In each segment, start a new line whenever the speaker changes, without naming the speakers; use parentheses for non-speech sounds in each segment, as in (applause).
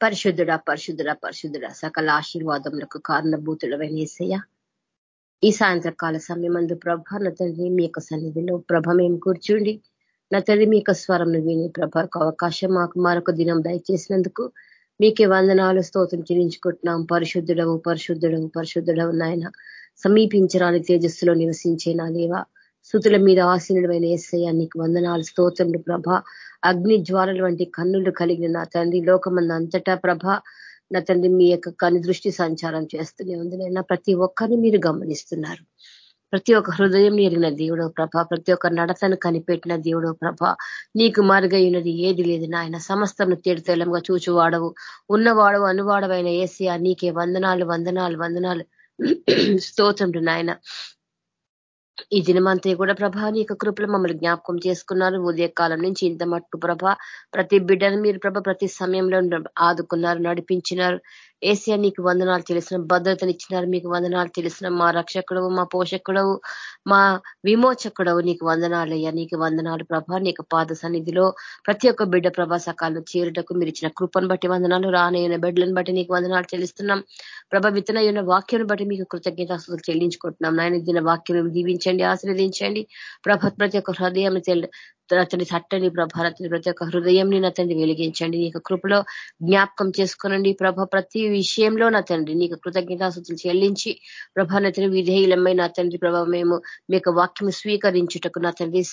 పరిశుద్ధుడ పరిశుద్ధుడ పరిశుద్ధుడ. సకల ఆశీర్వాదములకు కారణభూతుడమైన ఏసయ్య ఈ సాయంత్రకాల సమయమందు ప్రభ నా తండ్రి మీ యొక్క సన్నిధిలో ప్రభ మేము కూర్చుండి నా తండ్రి మీ యొక్క స్వరం విని ప్రభకు అవకాశం మాకు మరొక దినం దయచేసినందుకు మీకే వందనాలు స్తోత్రం చెల్లించుకుంటున్నాం. పరిశుద్ధుడవు పరిశుద్ధుడవు పరిశుద్ధుడవు నాయన. సమీపించరాని తేజస్సులో నివసించే నా దేవా సుతుల మీద ఆసీనుడమైన ఏసయ్య నీకు వందనాలు స్తోత్రములు ప్రభ. అగ్ని జ్వాలల వంటి కన్నులు కలిగిన నా తండ్రి లోకం అంతటా ప్రభ. నా తండ్రి మీ యొక్క కని దృష్టి సంచారం చేస్తూనే ఉందినైనా ప్రతి ఒక్కరిని మీరు గమనిస్తున్నారు. ప్రతి ఒక్క హృదయం ఎరిగిన దేవుడో ప్రభ. ప్రతి ఒక్క నడతను కనిపెట్టిన దేవుడో ప్రభ. నీకు మరుగైనది ఏది లేదు నాయన. సమస్తను తేడుతెలంగా చూచువాడవు. ఉన్నవాడవు అనువాడవైన ఏసియా నీకే వందనాలు వందనాలు వందనాలు. (clears throat) స్తోత్రండు నాయన. ఈ దినమంతా కూడా ప్రభా నీ యొక్క కృపలు మమ్మల్ని జ్ఞాపకం చేసుకున్నారు. ఉదయకాలం నుంచి ఇంత మట్టు ప్రభ ప్రతి బిడ్డను మీరు ప్రభ ప్రతి సమయంలో ఆదుకున్నారు నడిపించినారు. ఏసియా నీకు వందనాలు తెలిసిన. భద్రతనిచ్చినారు మీకు వందనాలు తెలిసిన. మా రక్షకుడవు మా పోషకుడవు మా విమోచకుడవు నీకు వందనాలు అయ్యా నీకు వందనాలు ప్రభా. నీకు పాద సన్నిధిలో ప్రతి ఒక్క బిడ్డ ప్రభా సకాలను చేరుటకు మీరు ఇచ్చిన కృపను బట్టి వందనాలు. రానయ్యన బిడ్డలను బట్టి నీకు వందనాలు చెల్లిస్తున్నాం. ప్రభ విత్తనయ్యున్న వాక్యం బట్టి మీకు కృతజ్ఞత చెల్లించుకుంటున్నాం. నాయన దిన వాక్యం దీవించండి ఆశీర్వదించండి. ప్రభ ప్రతి ఒక్క హృదయం అతని చట్టని ప్రభ అతని ప్రతి ఒక్క హృదయం నా తండ్రి వెలిగించండి. నీ కృపలో జ్ఞాపకం చేసుకోనండి ప్రభ. ప్రతి విషయంలో నా తండ్రి నీకు కృతజ్ఞతాసులు చెల్లించి ప్రభ నతని తండ్రి విధేయులమై నా తండ్రి ప్రభ మేము మీకు వాక్యం స్వీకరించుటకు నా తండ్రి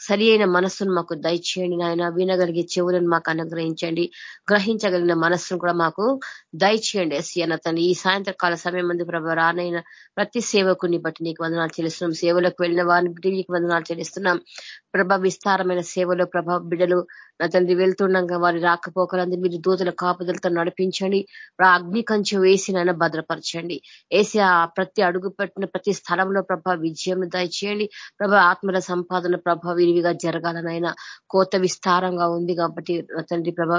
సరి అయిన మనస్సును మాకు దయచేయండి నాయన. వినగలిగే చెవులను మాకు అనుగ్రహించండి. గ్రహించగలిగిన మనస్సును కూడా మాకు దయచేయండి. ఎస్సీ అన్న తను ఈ సాయంత్రకాల సమయం మంది ప్రభ రానైన ప్రతి సేవకుని బట్టి నీకు వందనాలు చెల్లిస్తున్నాం. సేవలకు వెళ్ళిన వారిని బట్టి నీకు వందనాలు చెల్లిస్తున్నాం. ప్రభ విస్తారమైన సేవలో ప్రభా బిడ్డలు నా తండ్రి వెళ్తుండగా వారి రాకపోకలందరూ మీరు దూతల కాపుదలతో నడిపించండి. అగ్ని కంచె వేసి నాయన భద్రపరచండి. వేసి ఆ ప్రతి అడుగు పెట్టిన ప్రతి స్థలంలో ప్రభా విజయం దయచేయండి. ప్రభా ఆత్మల సంపాదన ప్రభా విరివిగా జరగాలనైనా కోత విస్తారంగా ఉంది కాబట్టి నా తండ్రి ప్రభా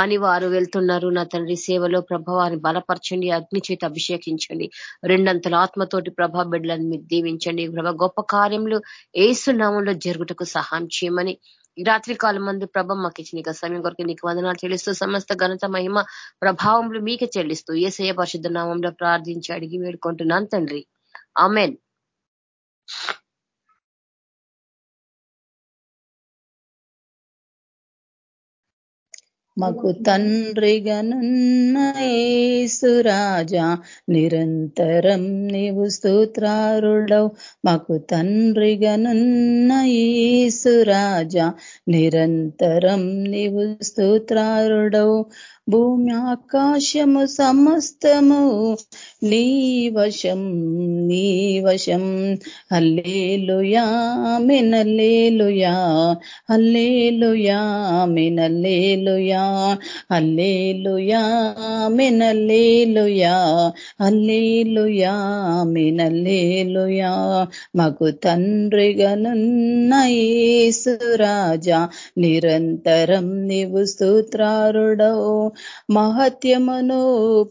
పని వారు వెళ్తున్నారు. నా తండ్రి సేవలో ప్రభావాన్ని బలపరచండి. అగ్ని చేతి అభిషేకించండి. రెండంతల ఆత్మతోటి ప్రభా బిడ్డలను మీరు దీవించండి. ప్రభా గొప్ప కార్యములు ఏసునామంలో జరుగుటకు సహాయం చేయమని ఈ రాత్రి కాలం మంది ప్రభ మాకు ఇచ్చిన సమయం కొరకు నీకు వందనాలు చెల్లిస్తూ సమస్త ఘనత మహిమ ప్రభావంలో మీకే చెల్లిస్తూ ఏసయ పరిశుద్ధ నామంలో ప్రార్థించి అడిగి వేడుకుంటున్నాను తండ్రి. ఆమెన్.
మాకు తండ్రిగనున్నేసురాజా నిరంతరం నీవు స్తోత్రారుడవు. మాకు తండ్రిగనున్నేసురాజా నిరంతరం నీవు స్తోత్రారుడవు. భూమి ఆకాశము సమస్తము నీ వశం నీ వశం. అల్లేలుయా మినల్లేలుయా అల్లేలుయా మినల్లేలుయా అల్లేలుయా మినల్లేలుయా అల్లేలుయా మినల్లేలుయా మాకు తండ్రిగనున్న ఏసురాజా నిరంతరం నీవు స్తోత్రారుడవు. మహత్యమును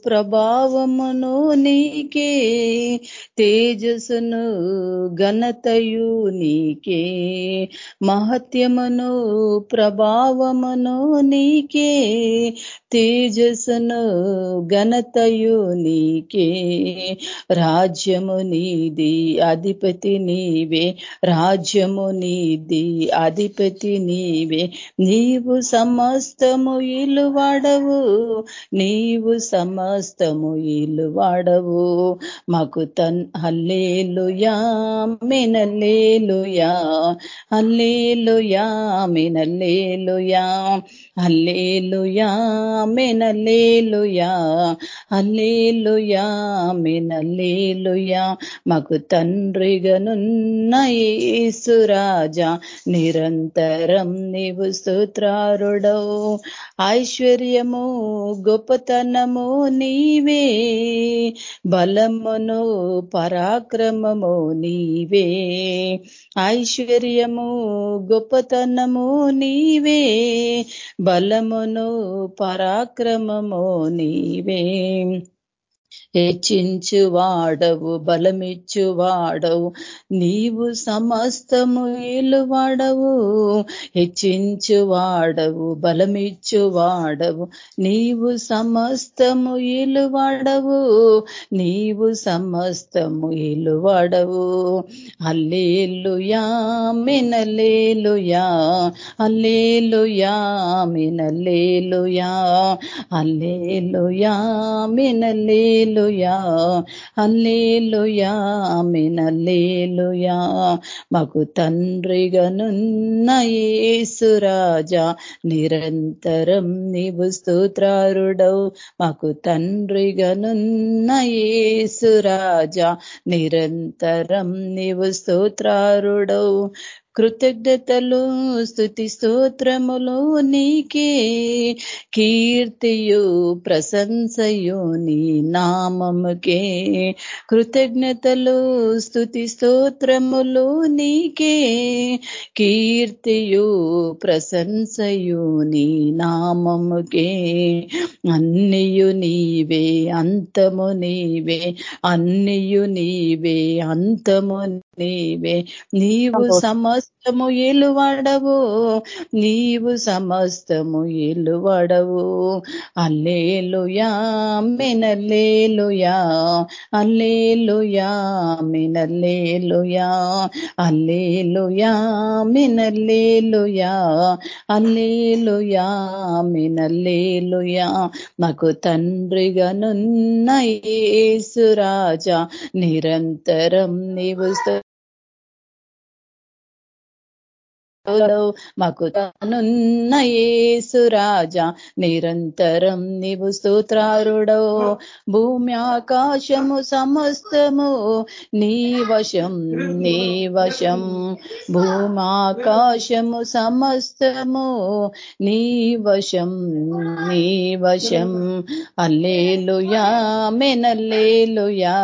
ప్రభావమును నీకే తేజస్సును ఘనతయు నీకే. మహత్యమును ప్రభావమును నీకే తేజసను ఘనతయు నీకే రాజ్యము నీది అధిపతి నీవే రాజ్యము నీది అధిపతి నీవే. నీవు సమస్తము ఇలువాడవు నీవు సమస్తము ఇలువాడవు. మాకు తన్ హల్లేలుయా మినల్లేలుయా హల్లేలుయా మినల్లేలుయా హల్లేలుయా. మెనలేలుయా అల్లేలుయా మెనలేలుయా మాకు తండ్రిగనున్న ఈసురాజా నిరంతరం నీవు స్తోత్రారుడవు. ఐశ్వర్యము గొప్పతనము నీవే. బలమును పరాక్రమము నీవే. ఐశ్వర్యము గొప్పతనము నీవే. బలమును పరాక్రమము నీవే. హెచ్చించు వాడవు బలమిచ్చు వాడవు నీవు సమస్తము వాడవు హెచ్చించు వాడవు బలమిచ్చు వాడవు నీవు సమస్తము వాడవు నీవు సమస్తము వాడవు అల్లేలుయా మినలేలుయా అల్లేలుయా మినలేలుయా అల్లేలుయా మినలేలుయా అల్లేలుయా మినలేలుయా మాకు తండ్రిగనున్న ఏసురాజా నిరంతరం నీవు స్తోత్రారుడవు. మాకు తండ్రిగనున్న ఏసురాజా నిరంతరం నీవు స్తోత్రారుడవు. కృతజ్ఞతలు స్థుతి స్తోత్రములు నీకే. కీర్తియు ప్రశంసయు నీ నామముకే. కృతజ్ఞతలు స్థుతి స్తోత్రములు నీకే. కీర్తియు ప్రశంసయు నీ నామముకే. అన్నియు నీవే అంతము నీవే. అన్నియు నీవే అంతము నీవే నీవు సమస్తము ఎలువడవు నీవు సమస్తము ఎలువడవు అల్లేలుయా మినల్లేలుయా అల్లేలుయా మినల్లేలుయా అల్లేలుయా మినల్లేలుయా అల్లేలుయా మినల్లేలుయా మాకు తండ్రిగానున్న ఏసురాజా నిరంతరం నీవు మాకు తానున్న ఏసురాజా నిరంతరం నీవు స్తోత్రారుడో. భూమి ఆకాశము సమస్తము నీ వశం నీ వశం. భూమాకాశము సమస్తము నీ వశం నీ వశం. అల్లేలుయా మెనల్లేలుయా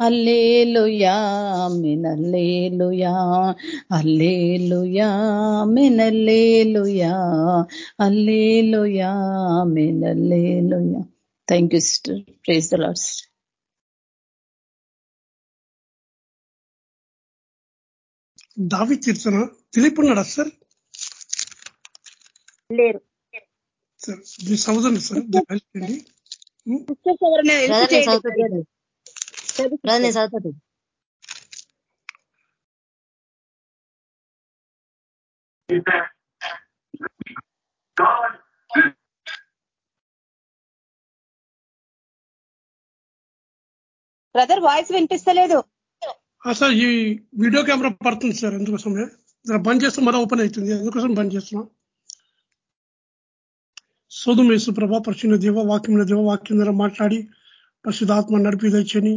అల్లేలుయా మినల్లేలుయా అల్లేలుయా మినల్లేలుయా alleluia మినల్లేలుయా thank you sister praise the lords
దావి తీర్చన దిలీప్ ఉన్నాడా సార్
లేరు
సార్ మీ సోదరులు
బ్రదర్ వాయిస్ వినిపిస్తలేదు
సార్ ఈ వీడియో కెమెరా పడుతుంది సార్ అందుకోసమే బంద్ చేస్తే మరో ఓపెన్ అవుతుంది అందుకోసం బంద్ చేస్తున్నాం? సోదు మేసు ప్రభా పరిశున్న దేవ వాక్యం దేవ వాక్యం ద్వారా మాట్లాడి పరిశుధాత్మ నడిపి తెచ్చని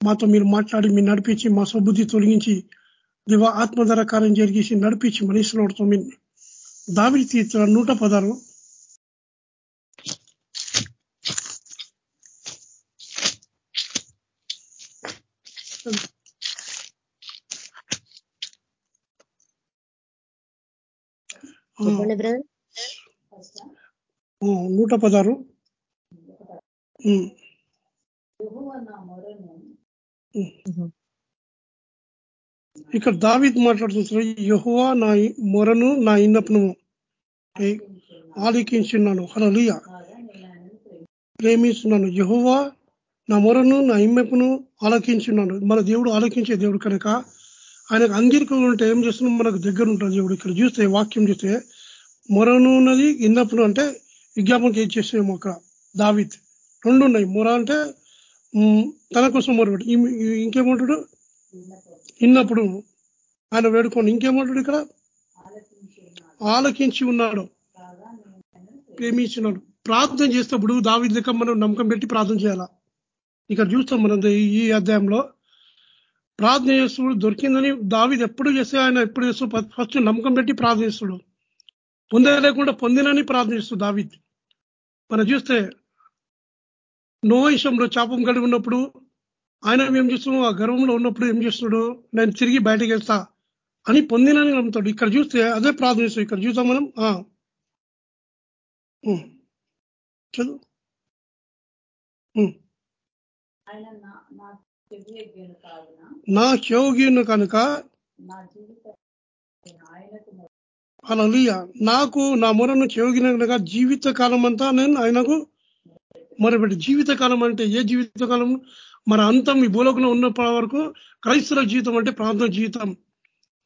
మాతో మీరు మాట్లాడి మీరు నడిపించి మా స్వబుద్ధి తొలగించి దేవ ఆత్మధర కార్యం జరిగేసి నడిపించి మనీసులోడుతో మీ దావిడి తీర్చిన నూట పదాలు నూట పదారు ఇక్కడ దావిద్ మాట్లాడుతున్నారు యహువా నా మొరను నా ఇన్నప్పును ఆలికించున్నాను. హలలియ ప్రేమిస్తున్నాను. యహువా నా మొరను నా ఇమ్మెప్పును ఆలకించున్నాను. మన దేవుడు ఆలోకించే దేవుడు కనుక ఆయనకు అంగీకరణ ఉంటే ఏం చేస్తున్నాం? మనకు దగ్గర ఉంటుంది దేవుడు ఇక్కడ. చూస్తే వాక్యం చూస్తే మొరను ఉన్నది ఇన్నప్పుడు అంటే విజ్ఞాపనకి ఏం చేసేమో అక్కడ. దావిత్ రెండు ఉన్నాయి. మొర అంటే తన కోసం మొరబెట్టి ఇంకేమంటాడు? విన్నప్పుడు ఆయన వేడుకోండి ఇంకేమంటాడు ఇక్కడ? ఆలకించి ఉన్నాడు. ప్రేమించినాడు. ప్రార్థన చేసినప్పుడు దావి లెక్క మనం నమ్మకం పెట్టి ప్రార్థన చేయాలా? ఇక్కడ చూస్తాం మనం ఈ అధ్యాయంలో. ప్రార్థన చేస్తుడు దొరికిందని దావిది ఎప్పుడు చేస్తే ఆయన ఎప్పుడు చేస్తూ ఫస్ట్ నమ్మకం పెట్టి ప్రార్థిస్తుడు పొందలేకుండా పొందినని ప్రార్థిస్తూ దావిద్. మనం చూస్తే నోహిషంలో చాపం కలిగి ఉన్నప్పుడు ఆయన ఏం చేస్తున్నాడు ఆ గర్వంలో ఉన్నప్పుడు ఏం చేస్తున్నాడు నేను తిరిగి బయటకు వెళ్తా అని పొందినని నమ్ముతాడు. ఇక్కడ చూస్తే అదే ప్రార్థన ఇక్కడ చూసాం మనం. చదువు. నా చెవుగిను కనుక అలా నాకు నా మొరను చెవిగిన కనుక జీవిత కాలం అంతా నేను ఆయనకు మొరపెట్టి జీవిత కాలం అంటే ఏ జీవిత కాలం మన అంతం ఈ భూలోకంలో ఉన్నప్పటి వరకు క్రైస్తవ జీవితం అంటే ప్రాంతం జీవితం.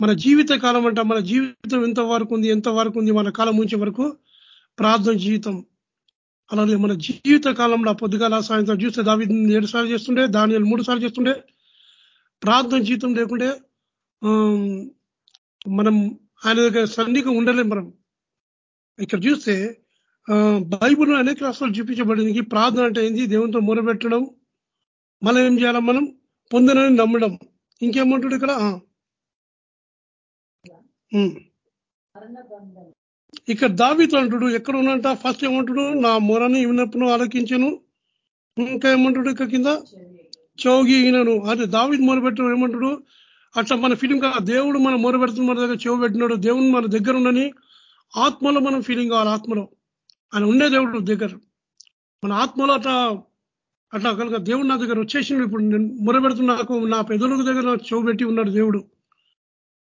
మన జీవిత కాలం అంట మన జీవితం ఎంత వరకు ఉంది ఎంత వరకు ఉంది మన కాలం ఉంచే వరకు ప్రార్థన జీవితం. అలాగే మన జీవిత కాలంలో పొద్దుగాల సాయంత్రం చూస్తే దావి ఏడు సార్లు చేస్తుండే దాని మూడు సార్లు చేస్తుండే. ప్రార్థన జీవితం లేకుంటే మనం ఆయన దగ్గర సన్నిగా ఉండలేం మనం. ఇక్కడ చూస్తే బైబుల్ అనేక రాష్ట్రాలు చూపించబడింది. ప్రార్థన అంటే ఏంది? దేవునితో మొరబెట్టడం మనం ఏం చేయాలి? మనం పొందనని నమ్మడం. ఇంకేమంటాడు ఇక్కడ? ఇక్కడ దావితో అంటుడు ఎక్కడ ఉన్నట ఫస్ట్ ఏమంటాడు? నా మొరని విన్నప్పుడు ఆలోకించను. ఇంకా ఏమంటాడు ఇక్కడ కింద? చౌగి ఈయనను. అదే దావి మొరబెట్టడం ఏమంటాడు? అట్లా మన ఫీలింగ్ దేవుడు మనం మొరబెడుతున్న మన దగ్గర చెవు పెట్టినాడు. దేవుడు మన దగ్గర ఉండని ఆత్మలో మనం ఫీలింగ్ కావాలి ఆత్మలో. ఆయన ఉండే దేవుడు దగ్గర. మన ఆత్మలో అట్లా అట్లా కనుక దేవుడు నా దగ్గర వచ్చేసి ఇప్పుడు నేను మొరబెడుతున్న నాకు నా పెదవులకు దగ్గర చెవు పెట్టి ఉన్నాడు దేవుడు.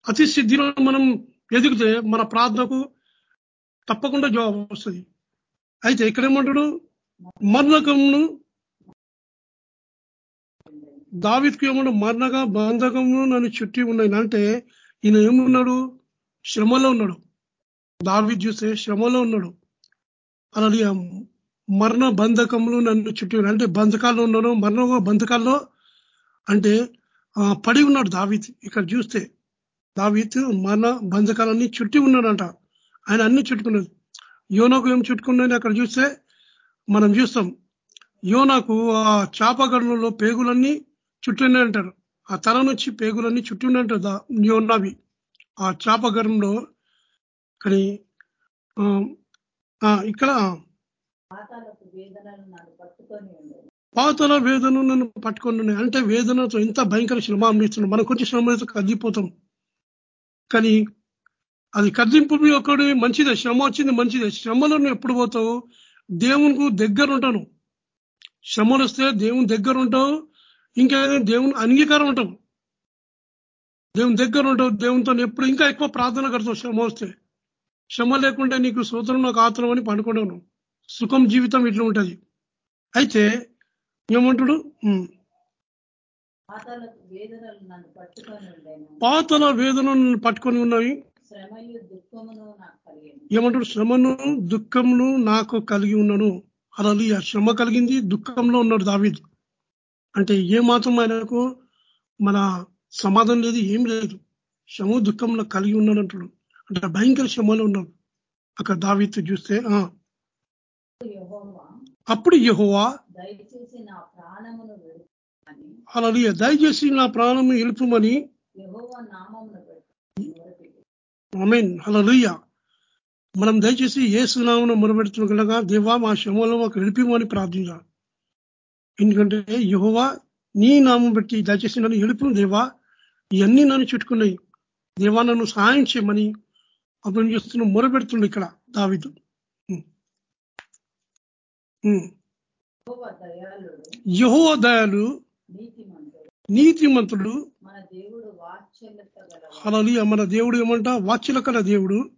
అతి సిద్ధిలో మనం ఎదిగితే మన ప్రార్థనకు తప్పకుండా జవాబు వస్తుంది. అయితే ఇక్కడేమంటాడు? మర్ణకమును దావిత్కు ఏమన్నా మరణగా బంధకము నన్ను చుట్టి ఉన్నాయి. అంటే ఈయన ఏమున్నాడు? శ్రమలో ఉన్నాడు. దావి చూస్తే శ్రమలో ఉన్నాడు. అలాగే మరణ బంధకములు నన్ను చుట్టి అంటే బంధకాల్లో ఉన్నాను మరణ బంధకాల్లో. అంటే పడి ఉన్నాడు దావిత్ ఇక్కడ చూస్తే దావిత్ మరణ బంధకాలన్నీ చుట్టి ఉన్నాడంట. ఆయన అన్ని చుట్టుకున్నది యోనకు ఏం చుట్టుకున్నది అక్కడ చూస్తే మనం చూస్తాం. యోనాకు ఆ చాపగడలలో పేగులన్నీ చుట్టి అంటారు ఆ తల నుంచి పేగులన్నీ చుట్టి అంటారు యోనావి. ఆ చాపగడంలో కానీ ఇక్కడ పాతల వేదన నన్ను పట్టుకొని అంటే వేదనతో ఎంత భయంకర శ్రమ అందిస్తున్నాం మనకు వచ్చి శ్రమ కదిలిపోతాం కానీ అది కదింపు ఒకటి మంచిదే. శ్రమ వచ్చింది మంచిదే. శ్రమలో నువ్వు ఎప్పుడు పోతావు? దేవునికి దగ్గర ఉంటాను. శ్రమలు వస్తే దేవుని దగ్గర ఉంటావు. ఇంకా దేవుని అంగీకారం ఉంటావు. దేవుని దగ్గర ఉంటావు. దేవునితో ఎప్పుడు ఇంకా ఎక్కువ ప్రార్థన కడతావు శ్రమ వస్తే. శ్రమ లేకుంటే నీకు సూత్రం నాకు ఆత్రం అని పనుకోవడం సుఖం జీవితం ఇట్లా ఉంటుంది. అయితే ఏమంటాడు? పాతల వేదనను పట్టుకొని ఉన్నవి. ఏమంటాడు? శ్రమను దుఃఖమును నాకు కలిగి ఉన్నాను. అలా శ్రమ కలిగింది దుఃఖంలో ఉన్నాడు దావీద్. అంటే ఏ మాత్రం ఆయనకు మన సమాధానం లేదు ఏం లేదు. శ్రమ దుఃఖంలో కలిగి ఉన్నాడు అంటాడు. అంటే భయంకర శ్రమలో ఉన్నాడు. అక్కడ దావీత్ చూస్తే అప్పుడు యహోవా అలా దయచేసి నా ప్రాణము ఎలుపుమని మీన్ హలలుయ్య మనం దయచేసి ఏ సునామను మొరబెడుతున్నగా దేవా మా శ్రమలో మాకు ఎడిపిమని ప్రార్థించాలి. ఎందుకంటే యహోవా నీ నామం బట్టి దయచేసి నన్ను ఎడుపు దేవా. ఇవన్నీ నన్ను చుట్టుకున్నాయి. దేవా నన్ను సహాయం చేయమని అప్పుడు చేస్తున్న మొరబెడుతుండే ఇక్కడ దావిదు. యహో దయాలు నీతిమంతుడు. అలాది మన దేవుడు ఏమంట? వాచ్యల కల దేవుడు.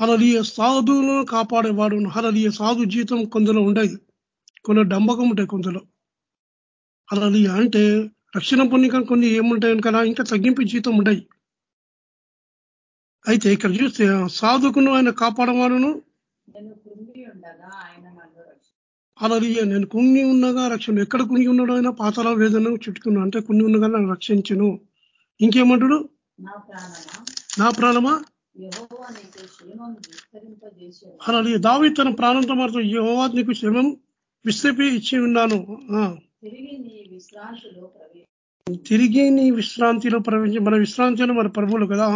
అలలియ సాధువులను కాపాడేవాడు. అలలియ సాధు జీవితం కొందరు ఉండేది. కొన్ని డంబకం ఉంటాయి కొందరు. అలలియ అంటే రక్షణ పొందిక కొన్ని ఏముంటాయి కదా ఇంకా తగ్గింపు జీవితం ఉంటాయి అయితే ఇక్కడ చూస్తే సాధుకును ఆయన కాపాడవాడును. అలాది నేను కుంగి ఉన్నగా రక్షణ ఎక్కడ కుంగి ఉన్నాడు ఆయన పాతల వేదన చుట్టుకున్నా అంటే కుంగి ఉన్నగా నన్ను రక్షించను. ఇంకేమంటాడు? నా ప్రాణమా? అలాది దావి తన ప్రాణంతో మాత్రం యహోవా నీకు శ్రమం విస్తపి ఇచ్చి ఉన్నాను. తిరిగి నీ విశ్రాంతిలో ప్రవేశించి మన విశ్రాంతిలో మన ప్రభువులు కదా.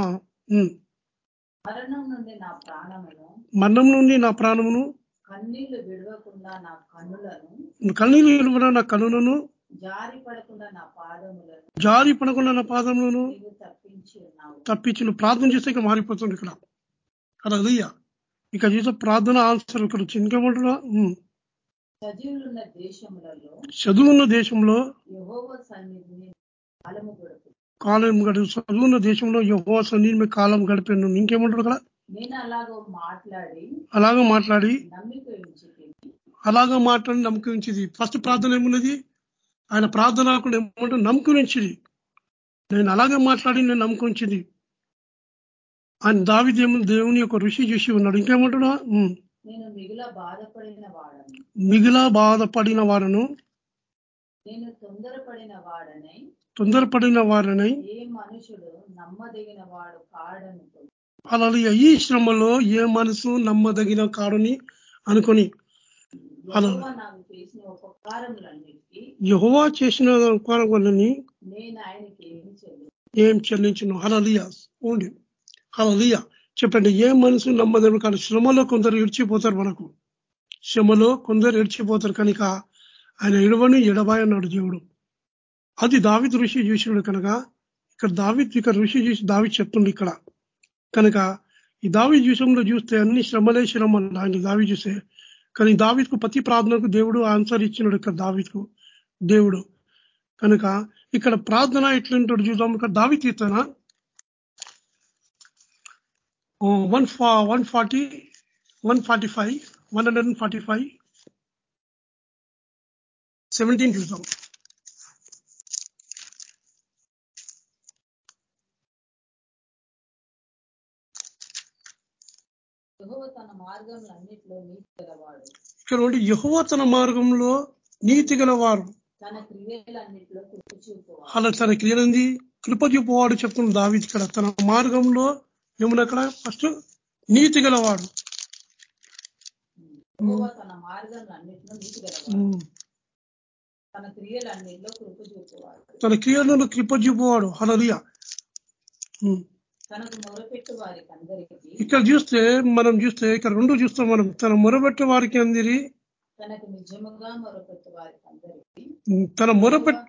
మరణం నుండి నా ప్రాణమును?
మరణం నుండి నా ప్రాణమును
కన్నీళ్ళు విడవకుండా నా కన్నులను
నా కన్నులను
జారి పడకుండా నా పాదములను
జారి పడకుండా నా పాదములను
తప్పించి
ప్రార్థన చేస్తే ఇక మారిపోతుంది ఇక్కడ. అలా అదయ్యా ఇక చేసే ప్రార్థన ఆన్సర్ ఇక్కడ వచ్చింది ఇంకేమంటున్నా చదువున్న దేశంలో కాలం గడు చదువున్న దేశంలో యహో సన్నిధి కాలం గడిపాను. ఇంకేమంటాడు కదా
అలాగో మాట్లాడి
అలాగా మాట్లాడి
నమ్మిక
ఉంచింది. ఫస్ట్ ప్రార్థన ఏమున్నది? ఆయన ప్రార్థన కూడా ఏమంటే నమ్మకం ఉంచింది. నేను అలాగే మాట్లాడి నేను నమ్మకం ఉంచింది. ఆయన దావి దేవుని యొక్క ఋషి చూసి ఉన్నాడు. ఇంకేమంటాడు? ఉమ్.
నేను మిగుల బాధపడిన వాడను.
మిగిలా బాధపడిన వారను
నేను తొందరపడిన వాడనై
తొందరపడిన వారిని
ఏ మనుషుడు నమ్మదగిన వాడు కాడనుకో
అలా ఈ శ్రమలో ఏ మనసు నమ్మదగిన కాడుని అనుకొని? అలా.
యెహోవా చేసిన ఏమి చెల్లి
ఏం చెల్లించను? హలలియ ఉండి. హలలియ చెప్పండి ఏ మనసు నమ్మదగిన కాదు శ్రమలో కొందరు ఇడిచిపోతారు మనకు. శ్రమలో కొందరు ఇడిచిపోతారు కనుక ఆయన ఎడవని ఎడబాయి అన్నాడు దేవుడు. అది దావిద్ ఋషి చూసినాడు కనుక ఇక్కడ దావిద్ ఇక్కడ ఋషి చూసి దావి చెప్తుంది ఇక్కడ. కనుక ఈ దావి విషయంలో చూస్తే అన్ని శ్రమలే శ్రమ ఆయన దావి చూస్తే. కానీ దావిద్కు ప్రతి ప్రార్థనకు దేవుడు ఆన్సర్ ఇచ్చినాడు ఇక్కడ దావిత్కు దేవుడు. కనుక ఇక్కడ ప్రార్థన ఎట్లుంటాడు చూద్దాం. ఇక్కడ దావి తీర్థన one one forty one forty five one hundred and forty five. Seventeen చూద్దాం.
నీతి గలవాడు.
ఇక్కడ ఉండి యహోవ తన మార్గంలో నీతి గలవారు
తన క్రియలన్నిటిలో కృప చూపువాడు.
అలా తన క్రియలంది? కృప చూపువాడు చెప్తున్న దావి ఇక్కడ. తన మార్గంలో ఏమన్నా అక్కడ ఫస్ట్ నీతి గలవాడు.
తన నీతి గలవాడు. క్రియలన్నిటిలో కృప చూపువాడు.
తన క్రియలను కృప చూపువాడు. హలలియ
తనకు
ఇక్కడ చూస్తే మనం చూస్తే ఇక్కడ రెండు చూస్తాం మనం. తన మొరబెట్టే వారికి అందిరి
తనకు నిజముగా మొరపెట్టు వారికి అందరికీ
ఉమ్, తన మొరపెట్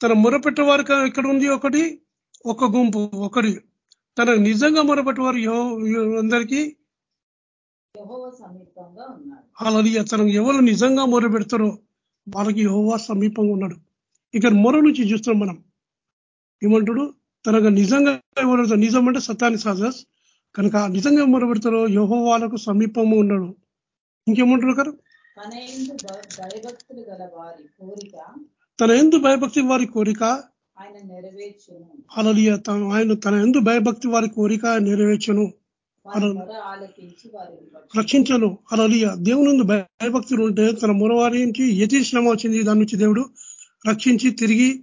తన మొరపెట్టే వారికి ఇక్కడ ఉంది ఒకటి ఒక గుంపు ఒకటి. తన నిజంగా మొరపెట్టే వారు అందరికీ అలా తను ఎవరు నిజంగా మొర పెడతారో వాళ్ళకి యహోవా సమీపంగా ఉన్నాడు. ఇక్కడ మొర నుంచి చూస్తాం మనం. ఏమంటాడు? తనకు నిజంగా ఎవరు నిజం అంటే సత్యాన్ని సాజస్. కనుక నిజంగా పెడతారో యహో వాళ్ళకు సమీపంగా ఉన్నాడు. ఇంకేమంటారు కదా
తన ఎందు
భయభక్తి వారి కోరిక అలలియ తను ఆయన తన ఎందు భయభక్తి వారి కోరిక నెరవేర్చను.
రక్షించును.
అలలియ దేవుని భయభక్తులు ఉంటే తన మొరవారి నుంచి ఎతి శ్రమ వచ్చింది. దాని నుంచి దేవుడు రక్షించి తిరిగి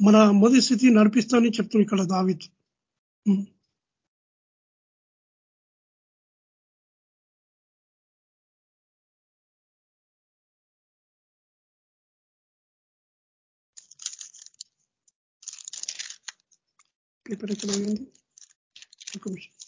మన మొదటి స్థితి నడిపిస్తానని చెప్తుంది ఇక్కడ దావిత్ ఉం. ఇక్కడ ఒక నిమిషం.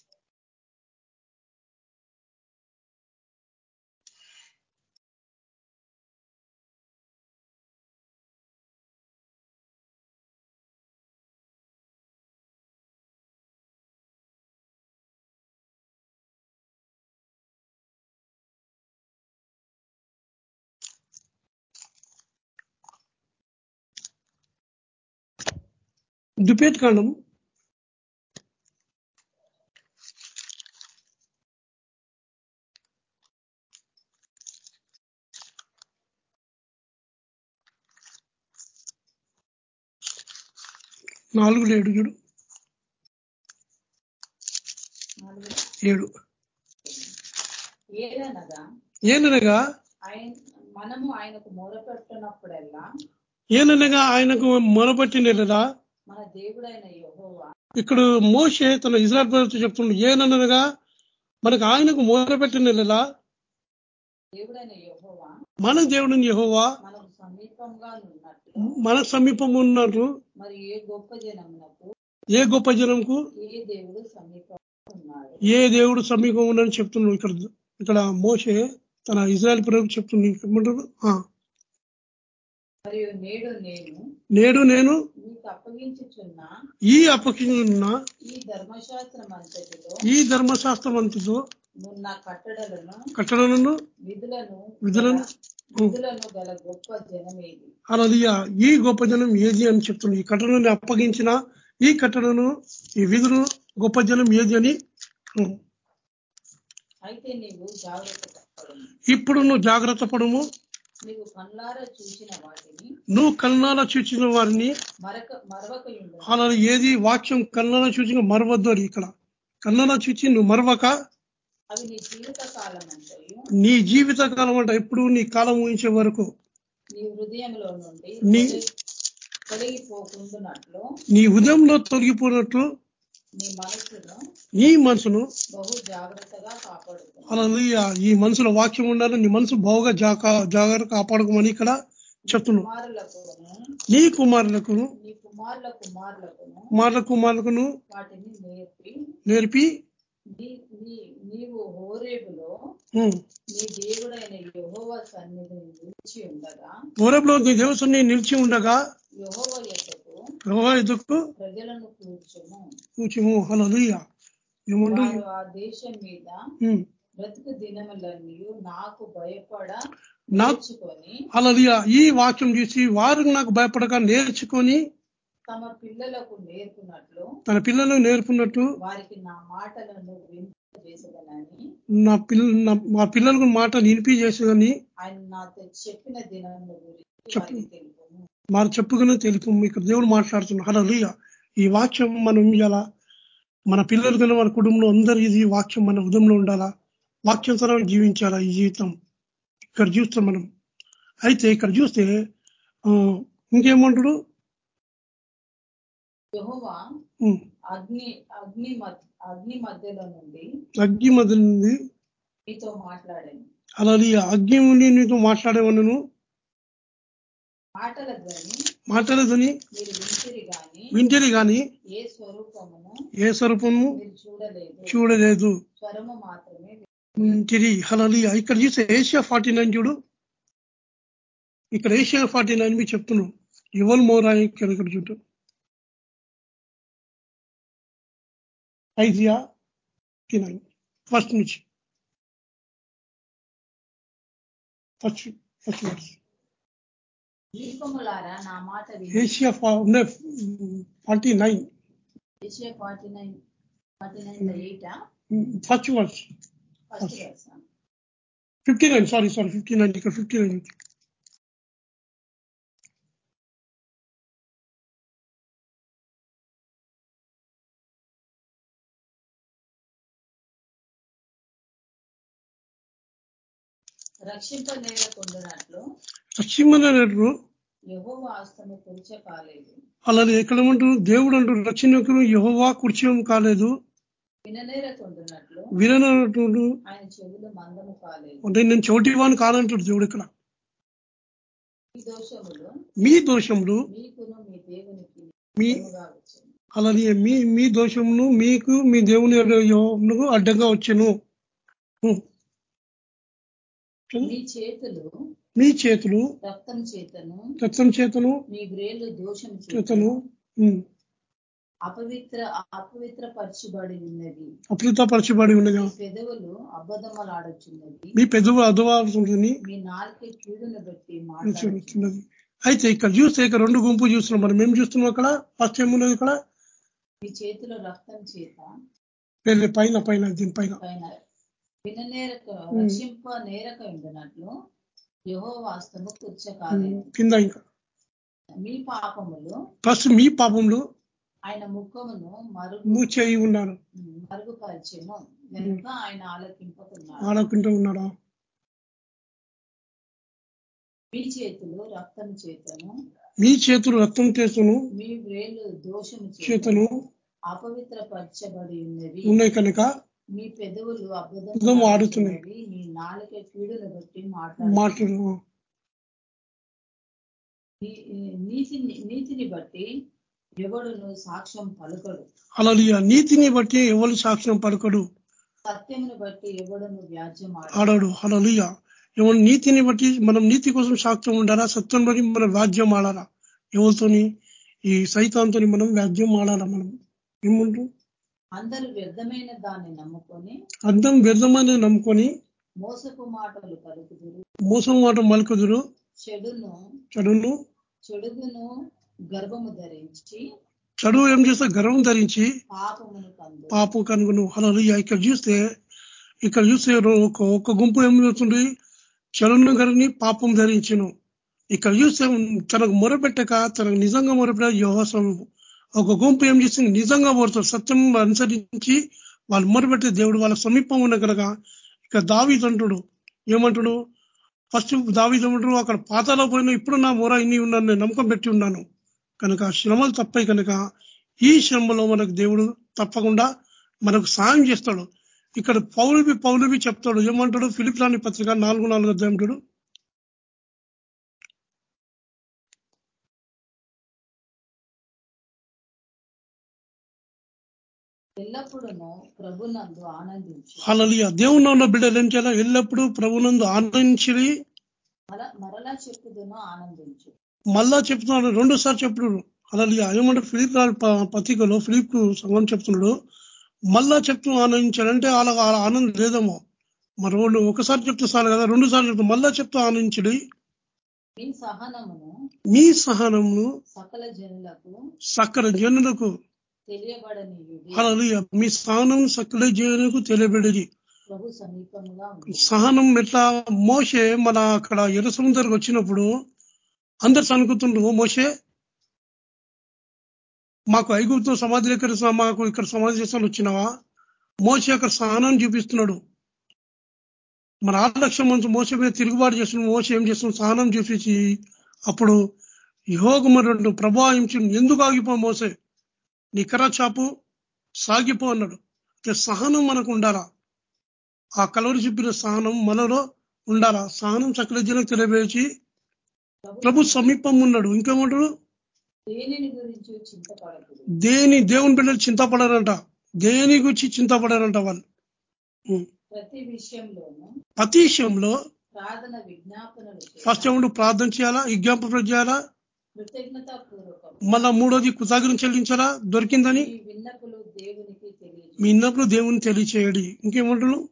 దుపేట్ కాండం నాలుగు ఏడు చూడు. ఏడు.
ఏదనగా?
ఏననగా
ఆయన మనము ఆయనకు మొరపెట్టినప్పుడల్లా?
ఏననగా ఆయనకు మొరబట్టినదా
మన దేవుడైన యెహోవా.
ఇక్కడ మోషే తన ఇజ్రాయల్ ప్రజలతో చెప్తుండే ఏననగా మనకు ఆయనకు మొరబెట్టినలా
దేవుడైన యెహోవా
మన దేవుడిని యెహోవా మన సమీపం ఉన్నారు
మరి ఏ గొప్ప జనమునకు
ఏ గొప్ప జనంకు
ఏ దేవుడు ఉన్నాడు?
ఏ దేవుడు సమీపం ఉన్నాడని చెప్తున్నాడు ఇక్కడ ఇక్కడ మోషే తన ఇజ్రాయల్ ప్రజలకు ఏమంటారు? ఆ,
మరియు నేడు నేను
నేడు నేను
అప్పగించుచున్న
ఈ అపక్షణ
ఈ ధర్మశాస్త్రం అంతటిలో
ఈ ధర్మశాస్త్రం అంతతో
ఉన్న కట్టడలను
కట్టడలను
విధులను
విధులను
గల గొప్ప
అలా ఈ గొప్ప జనం ఏది అని చెప్తుంది? ఈ కట్టడను అప్పగించిన ఈ కట్టడను ఈ విధులు గొప్ప జనం ఏది అని.
అయితే నీవు జాగ్రత్త పడము.
ఇప్పుడు నువ్వు జాగ్రత్త పడము. నువ్వు కన్నాల చూచిన వారిని? అలా ఏది వాక్యం కన్నాల చూచిన మరవద్దు అని ఇక్కడ. కన్నాల చూచి నువ్వు మరవక?
నీ జీవిత కాలం
అంట ఎప్పుడు నీ కాలం ఊహించే వరకు.
నీ హృదయంలో నుండి
నీ-
మనసును
అలా ఈ మనసులో వాక్యం ఉండాలి నీ మనసు బాగా జాగా జాగ్రత్త కాపాడుకోమని ఇక్కడ చెప్తున్నావు నీ కుమారులకు
కుమారుల కుమారులకును
కుమారుల కుమారులకును
వాటిని నేర్పి నీవు హోరేబులో నీ దేవుడైన యెహోవా సన్నిధిని నిలిచి ఉండగా
గౌరవంలో నీ దేవసుని నిలిచి ఉండగా
యెహోవా యొక్కకు
యెహోవా ఎదుకు
కూర్చుము.
ఏమంటూ
వారు ఆ దేశం మీద బ్రతుకు దినములన్నీ నాకు భయపడ నేర్చుకొని
హల్లెలూయ. ఈ వాక్యం చూసి వారు నాకు భయపడక నేర్చుకొని
తమ పిల్లలకు నేర్పునట్లు
తన పిల్లలకు నేర్పున్నట్టు
వారికి నా మాటలను
నా పిల్ల మా పిల్లలకు మాట నిలిపి చేసేదని
ఆయన నాతో చెప్పిన దినముల గురించి
మరి చెప్పుకునే తెలుపు. ఇక్కడ దేవుడు మాట్లాడుతున్నారు హల్లెలూయ ఈ వాక్యం మనం ఇవ్వాలా మన పిల్లలు కన్నా మన కుటుంబంలో అందరూ ఇది వాక్యం మన ఉదయంలో ఉండాలా? వాక్యానుసారం జీవించాలా ఈ జీవితం? ఇక్కడ చూస్తాం మనం. అయితే ఇక్కడ చూస్తే ఇంకేమంటాడు?
అగ్ని అగ్ని మధ్య అగ్ని మధ్యలో నుండి
అగ్ని మధ్య నుండి
మీతో మాట్లాడాను.
అలాగే అగ్ని ఉండి నీతో మాట్లాడేవనను
మాటల ధ్వని వింటిరి గాని ఏ
స్వరూపము
చూడలేదు.
వింటిరి. హలలి ఇక్కడ చూస్తే ఏషియా ఫార్టీ నైన్ చూడు. ఇక్కడ ఏషియా ఫార్టీ నైన్ మీకు చెప్తున్నాను ఎవరు మోరా ఇక్కడ ఇక్కడ చూడు. ఐజియా ఫస్ట్ నుంచి. ఫస్ట్ ఫస్ట్ వర్స్
దీపములారా నా మాట విని
Isaiah forty nine
Isaiah forty nine forty nine eight
first verse
first verse
fifty nine sorry sorry fifty nine ఇక్కడ ఫిఫ్టీ నైన్
రక్షింప నేరకుండునట్లు
పశ్చిమనరు
యహోవ ఆస్తము కురిచ కాలేదు.
అలాగే ఎక్కడ ఏమంటారు దేవుడు అంటారు రక్షణకు యహోవా కుర్చీయం కాలేదు.
కాలేదు.
అంటే నేను చోటివాని కాదంటాడు దేవుడు ఇక్కడ. మీ దోషములు
మీ
అలాగే మీ మీ దోషమును మీకు మీ దేవుని అడ్డంగా వచ్చాను.
మీ చేతులు
మీ చేతులు
రక్తం చేతను
రక్తం చేతను
మీ గ్రేలు దోషం
చేతను.
అపవిత్ర అపవిత్ర పరచుబడి ఉన్నది.
అప్రీతపరచబడి ఉన్నది.
మీ పెదవులు అబద్ధములాడుచున్నది.
మీ పెదవు
మీ నాలుక కీడును బట్టి
అయితే ఇక్కడ చూస్తే ఇక్కడ రెండు గుంపు చూస్తున్నాం. మనం ఏం చూస్తున్నాం అక్కడ? ఫస్ట్ ఏమున్నది ఇక్కడ?
మీ చేతిలో రక్తం చేత.
పైన పైన దీనిపైన.
పైన. విననేరక రక్షింప నేరక ఉండినట్లు యహో వాస్తము కూర్చకాలేదు
కింద ఇంకా.
మీ పాపములు
ఫస్ట్ మీ పాపంలో
ఆయన ముఖమును మరుగు
మూచేయి ఉన్నారు
మరుగుపరిచెను కనుక ఆయన ఆలకింపకున్నాడు.
ఆడకుంటూ ఉన్నారా
మీ చేతులు రక్తం చేతను.
మీ చేతులు రక్తం చేతును.
మీ వేలు దోషము చేతను.
చేతను.
అపవిత్ర పరచబడి ఉన్నవి
ఉన్నాయి కనుక.
మీ పెదవులు
అబద్ధం ఆడుతున్నాయి.
మీ నాలుక కీడును బట్టి మాట్లాడు నీతిని నీతిని బట్టి ఎవడును సాక్ష్యం పలుకడు.
అలా నీతిని బట్టి ఎవరు సాక్ష్యం పలకడు?
సత్యమును బట్టి ఎవడును వ్యాజ్యం ఆడు
ఆడాడు. అలలుయ ఎవరు నీతిని బట్టి మనం నీతి కోసం సాక్ష్యం ఉండాలా? సత్యం బట్టి మనం వ్యాజ్యం ఆడాలా? ఎవరితోని? ఈ సైతాంతో మనం వ్యాజ్యం ఆడాలా మనం? ఏముంటు
అందరూ వ్యర్థమైన దాన్ని నమ్ముకొని
అర్థం వ్యర్థమని నమ్ముకొని
మోసపు మాటలు పలుకుదురు.
మోసం మాట మలుకుదురు
చెడును
చెడును
చెడుగును గర్భము ధరించి
చెడు ఏం చేస్తే గర్వం ధరించి పాపం కనుగొను. అలా ఇక్కడ చూస్తే ఇక్కడ చూస్తే ఒక ఒక గుంపు ఏం చేస్తుంది? చెడును గరిని పాపం ధరించును. ఇక్కడ చూస్తే తనకు మొరపెట్టక తనకు నిజంగా మొరపెట్ట యోహసం ఒక గుంపు ఏం చేసింది నిజంగా కోరుతారు సత్యం అనుసరించి వాళ్ళు మొరబెట్టే దేవుడు వాళ్ళ సమీపం ఉన్న కనుక ఇక దావీదంటుడు ఏమంటుడు? ఫస్ట్ దావీదంటుడు అక్కడ పాతాలో పోయినా ఇప్పుడు నా మొర ఇన్ని ఉన్నాను నేను నమ్మకం పెట్టి ఉన్నాను. కనుక శ్రమలు తప్పై కనుక ఈ శ్రమలో మనకు దేవుడు తప్పకుండా మనకు సాయం చేస్తాడు. ఇక్కడ పౌరువి పౌరువి చెప్తాడు. ఏమంటాడు? ఫిలిప్ రాని పత్రిక నాలుగు నాలుగు అధ్యాయంటుడు అలలియ దేవుని ఉన్న బిడ్డలు ఏం చేయాలి ఎల్లప్పుడూ ప్రభునందు ఆనందించి
మర- మరలా చెప్పుదును ఆనందించు.
మళ్ళా చెప్తున్నాడు రెండు సార్లు చెప్తున్నాడు. అలలియ ఏమంటే ఫిలిప్ పత్రికలో ఫిలిప్ సంఘం చెప్తున్నాడు మళ్ళా చెప్తూ ఆనందించాడంటే వాళ్ళ ఆనందం లేదేమో. మరి వాళ్ళు ఒకసారి చెప్తే చాలు కదా రెండు సార్లు చెప్తాం మళ్ళా చెప్తూ ఆనందించడి
మీ సహనమును
మీ సహనమును
సకల జనులకు
సక్కర జనులకు మీ సహనం సకల జనులకు తెలియబడేది సహనం ఎట్లా? మోసే మన అక్కడ ఎర్ర సముద్రానికి వచ్చినప్పుడు అందరు అనుకుతుండ్రు "ఓ మోసే మాకు ఐగుప్తు సమాధి దగ్గర మాకు ఇక్కడ సమాధి చేస్తాను వచ్చినావా? మోసే అక్కడ సహనం చూపిస్తున్నాడు. మన ఆరు లక్షల మంది మోస మీద తిరుగుబాటు చేస్తున్నాడు. మోస ఏం చేస్తున్నాడు? సహనం చూపించి అప్పుడు యోగమరుడు ప్రభావించి ఎందుకు ఆగిపో మోసే నీ కర్ర చాపు సాగిపో అన్నాడు. ఇట్లా సహనం మనకు ఉండాలా? ఆ కలవరి చెప్పిన సహనం మనలో ఉండాలా? సహనం సకల జనకు తెలియవేసి ప్రభు సమీపం ఉన్నాడు. ఇంకేమంటాడు? దేని దేవుని బిడ్డలు చింతపడారంట? దేని గురించి చింతపడారంట వాళ్ళు.
ప్రతి
విషయంలో. ఫస్ట్ ఏమంటూ ప్రార్థన చేయాలా? విజ్ఞాపన చేయాలా? మళ్ళా మూడోది కృతజ్ఞత చెల్లించాలా? దొరికిందని? మీ ఇన్నప్పుడు దేవుని తెలియచేయడి. ఇంకేమంటున్నాడు